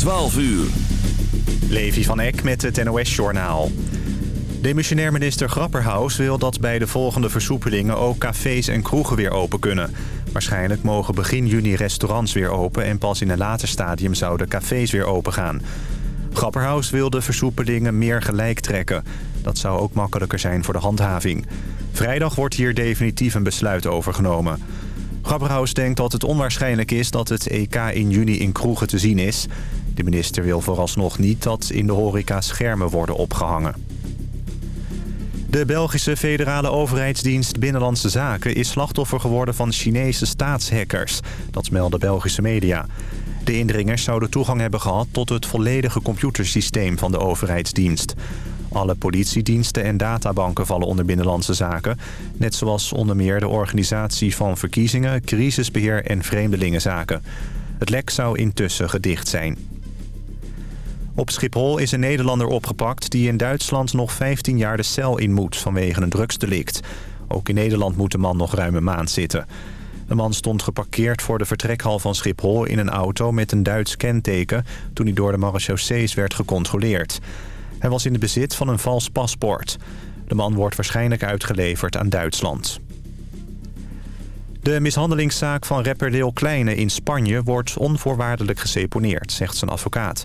12 uur. Levi van Eck met het NOS-journaal. Demissionair minister Grapperhaus wil dat bij de volgende versoepelingen... ook cafés en kroegen weer open kunnen. Waarschijnlijk mogen begin juni restaurants weer open... en pas in een later stadium zouden cafés weer open gaan. Grapperhaus wil de versoepelingen meer gelijk trekken. Dat zou ook makkelijker zijn voor de handhaving. Vrijdag wordt hier definitief een besluit over genomen. Grapperhaus denkt dat het onwaarschijnlijk is dat het EK in juni in kroegen te zien is. De minister wil vooralsnog niet dat in de horeca schermen worden opgehangen. De Belgische federale overheidsdienst Binnenlandse Zaken... is slachtoffer geworden van Chinese staatshackers. Dat melden Belgische media. De indringers zouden toegang hebben gehad tot het volledige computersysteem van de overheidsdienst. Alle politiediensten en databanken vallen onder Binnenlandse Zaken. Net zoals onder meer de organisatie van verkiezingen, crisisbeheer en vreemdelingenzaken. Het lek zou intussen gedicht zijn. Op Schiphol is een Nederlander opgepakt die in Duitsland nog 15 jaar de cel in moet vanwege een drugsdelict. Ook in Nederland moet de man nog ruim een maand zitten. De man stond geparkeerd voor de vertrekhal van Schiphol in een auto met een Duits kenteken toen hij door de marechaussees werd gecontroleerd. Hij was in de bezit van een vals paspoort. De man wordt waarschijnlijk uitgeleverd aan Duitsland. De mishandelingszaak van rapper Leo Kleine in Spanje wordt onvoorwaardelijk geseponeerd, zegt zijn advocaat.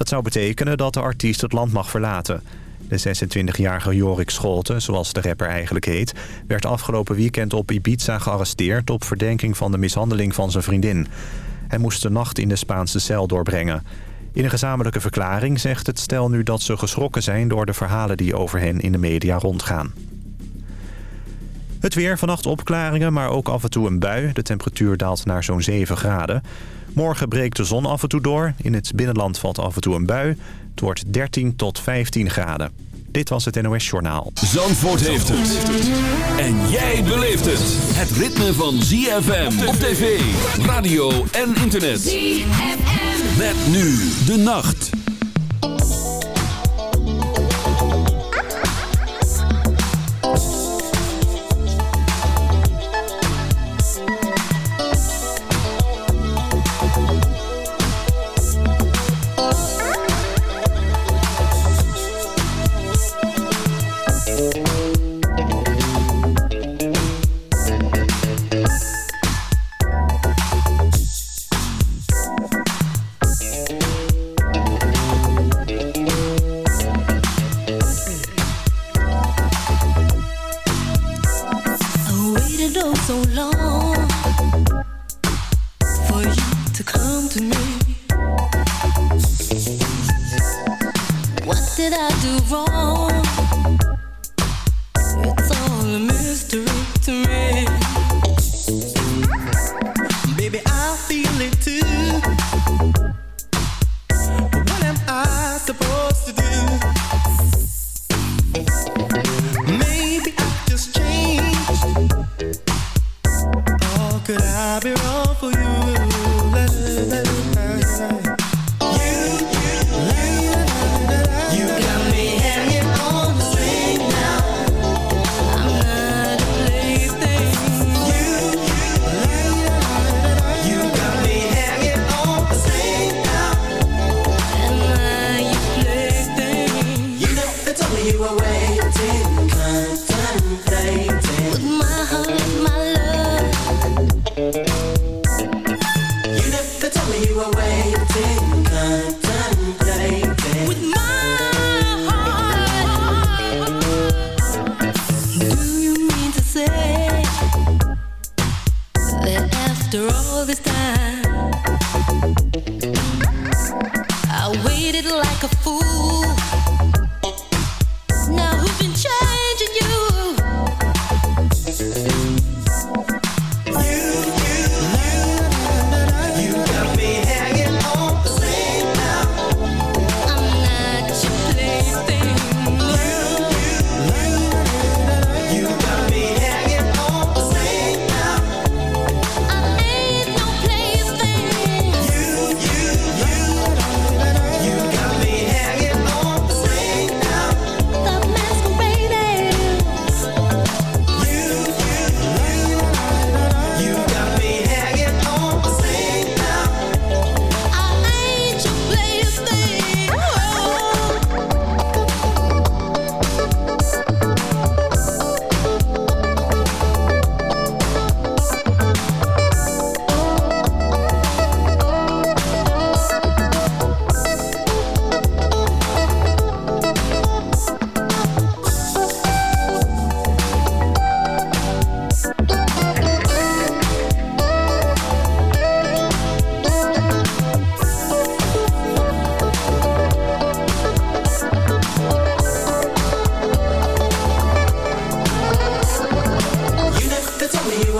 Dat zou betekenen dat de artiest het land mag verlaten. De 26-jarige Jorik Scholten, zoals de rapper eigenlijk heet... werd afgelopen weekend op Ibiza gearresteerd... op verdenking van de mishandeling van zijn vriendin. Hij moest de nacht in de Spaanse cel doorbrengen. In een gezamenlijke verklaring zegt het stel nu dat ze geschrokken zijn... door de verhalen die over hen in de media rondgaan. Het weer, vannacht opklaringen, maar ook af en toe een bui. De temperatuur daalt naar zo'n 7 graden. Morgen breekt de zon af en toe door. In het binnenland valt af en toe een bui. Het wordt 13 tot 15 graden. Dit was het NOS Journaal. Zandvoort heeft het. En jij beleeft het. Het ritme van ZFM op tv, radio en internet. ZFM. Met nu de nacht.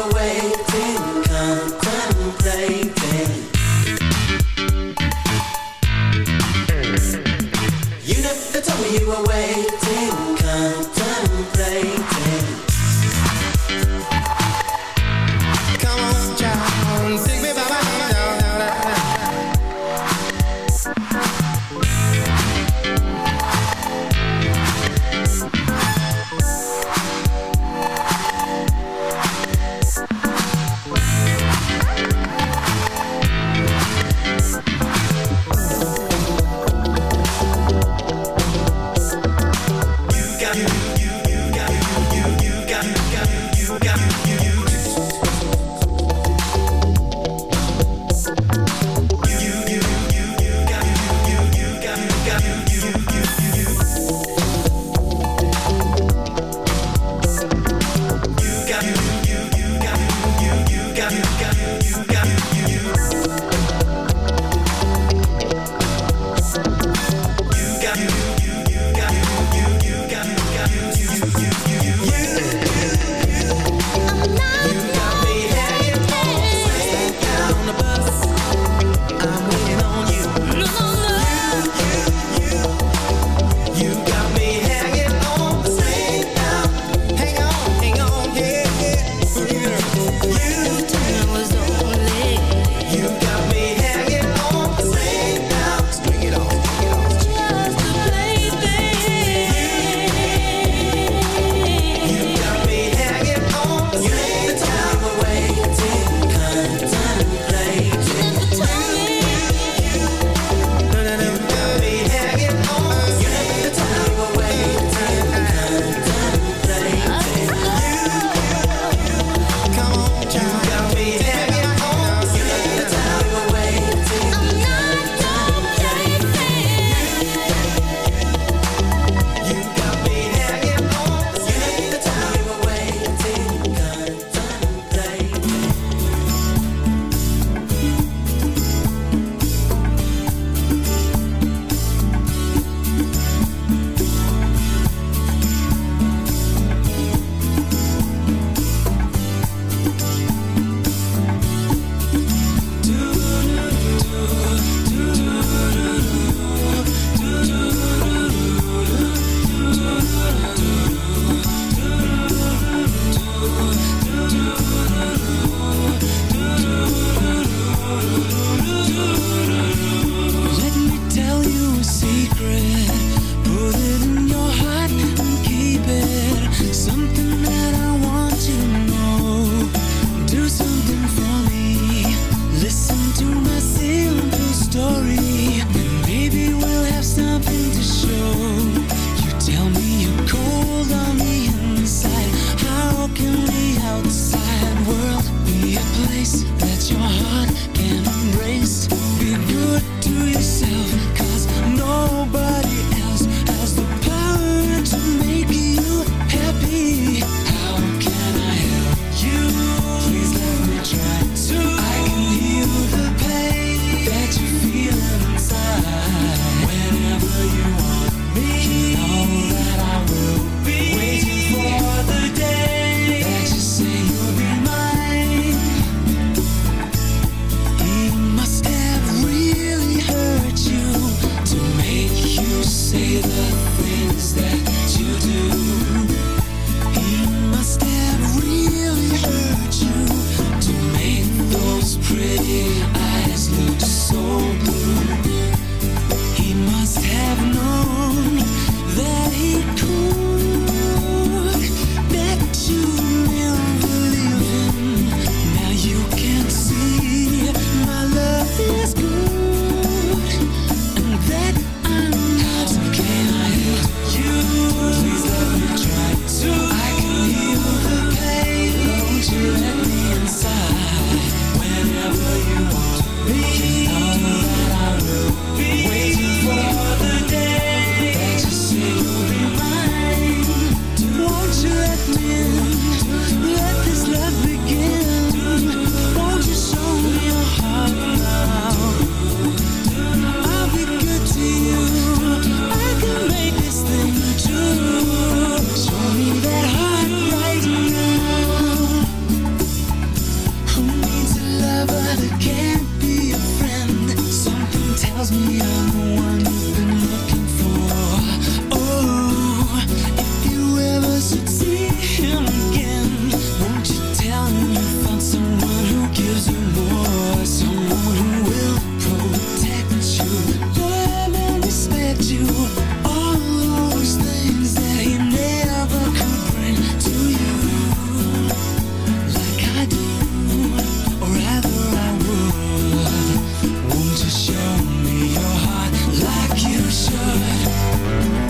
away. should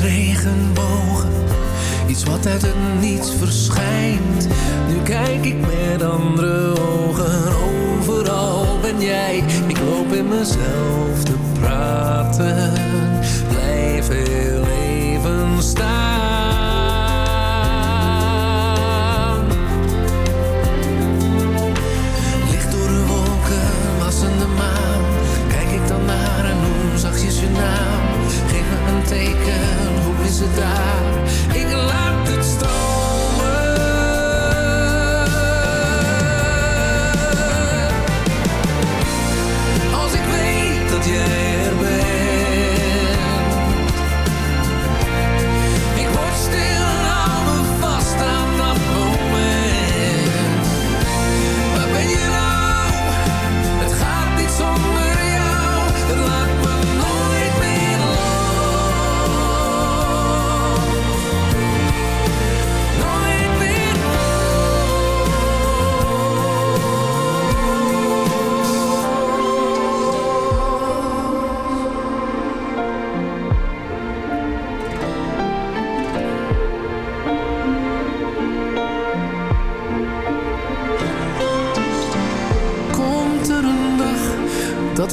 regenbogen. Iets wat uit het niets verschijnt. Nu kijk ik met andere ogen. Overal ben jij. Ik loop in mezelf te praten. Blijf heel even staan to die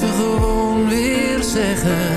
gewoon weer zeggen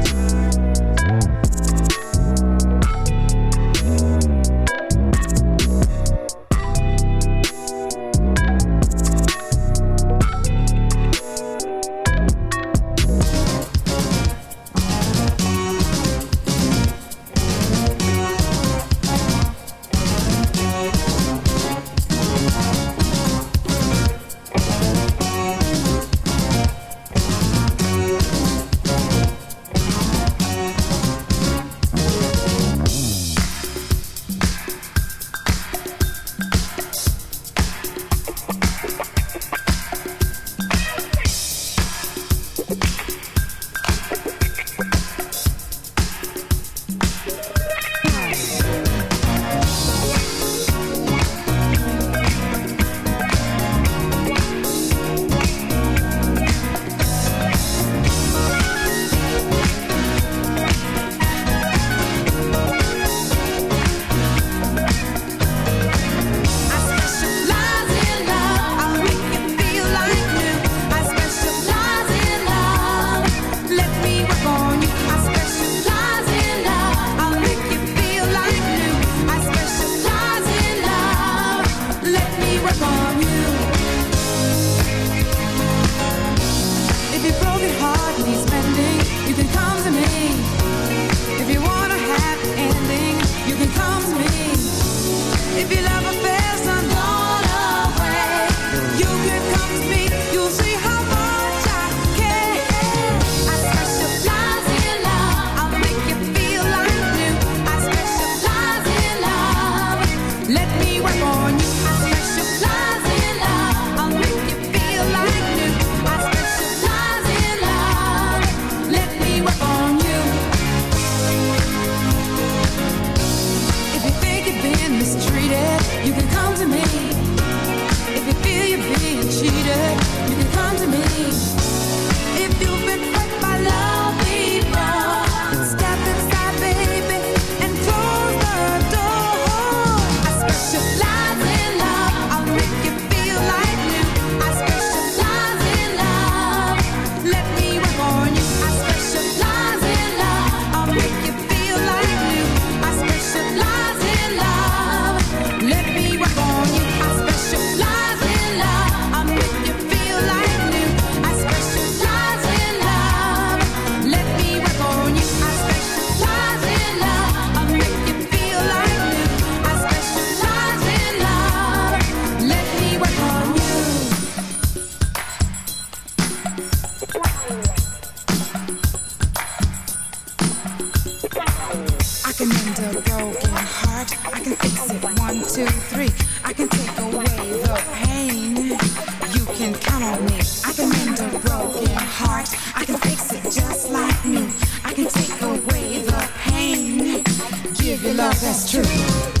can mend a broken heart. I can fix it. One, two, three. I can take away the pain. You can count on me. I can mend a broken heart. I can fix it just like me. I can take away the pain. Give your love that's true.